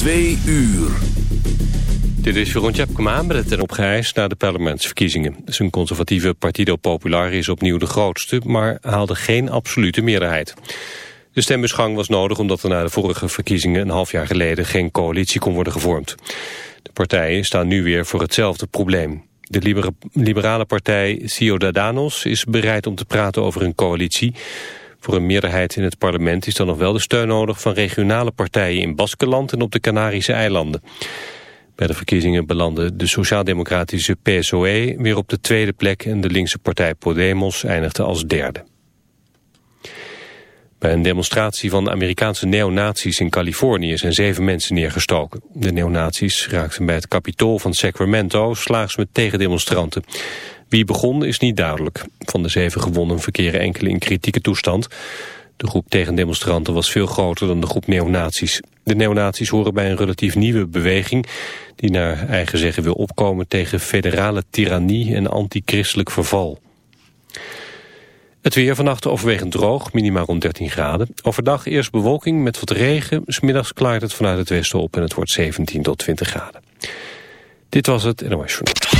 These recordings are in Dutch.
Twee uur. Dit is Jeroen Tjepkema met het opgeëist na de parlementsverkiezingen. Zijn conservatieve Partido Popular is opnieuw de grootste, maar haalde geen absolute meerderheid. De stembusgang was nodig omdat er na de vorige verkiezingen een half jaar geleden geen coalitie kon worden gevormd. De partijen staan nu weer voor hetzelfde probleem. De liberale partij Ciudadanos is bereid om te praten over een coalitie. Voor een meerderheid in het parlement is dan nog wel de steun nodig van regionale partijen in Baskeland en op de Canarische eilanden. Bij de verkiezingen belandde de sociaal-democratische PSOE weer op de tweede plek en de linkse partij Podemos eindigde als derde. Bij een demonstratie van Amerikaanse neonazies in Californië zijn zeven mensen neergestoken. De neonazies raakten bij het kapitool van Sacramento slaags met tegendemonstranten. Wie begon is niet duidelijk. Van de zeven gewonnen verkeren enkele in kritieke toestand. De groep tegendemonstranten was veel groter dan de groep neonazies. De neonazies horen bij een relatief nieuwe beweging... die naar eigen zeggen wil opkomen tegen federale tirannie en antichristelijk verval. Het weer vannacht overwegend droog, minimaal rond 13 graden. Overdag eerst bewolking met wat regen. Smiddags klaart het vanuit het westen op en het wordt 17 tot 20 graden. Dit was het NOS Journal.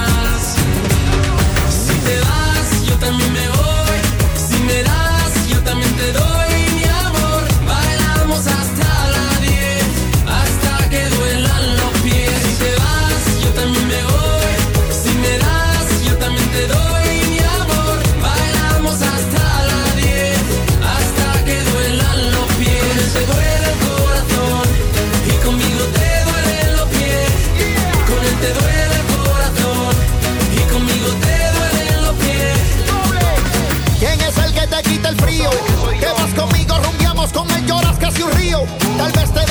También me voy. Si me das, nació un río, tal vez te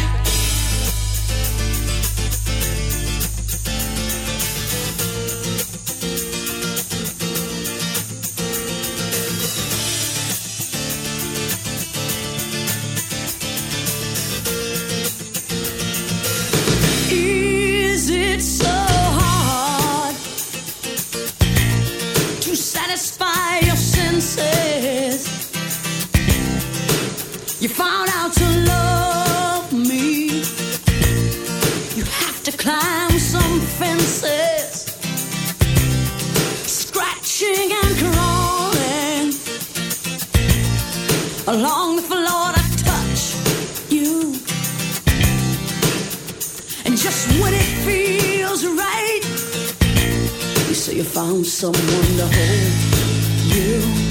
just when it feels right. You say you found someone to hold you.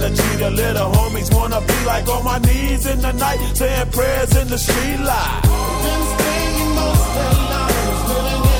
The of G the little homies wanna be like on my knees in the night, saying prayers in the street light. Been spending most in the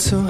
to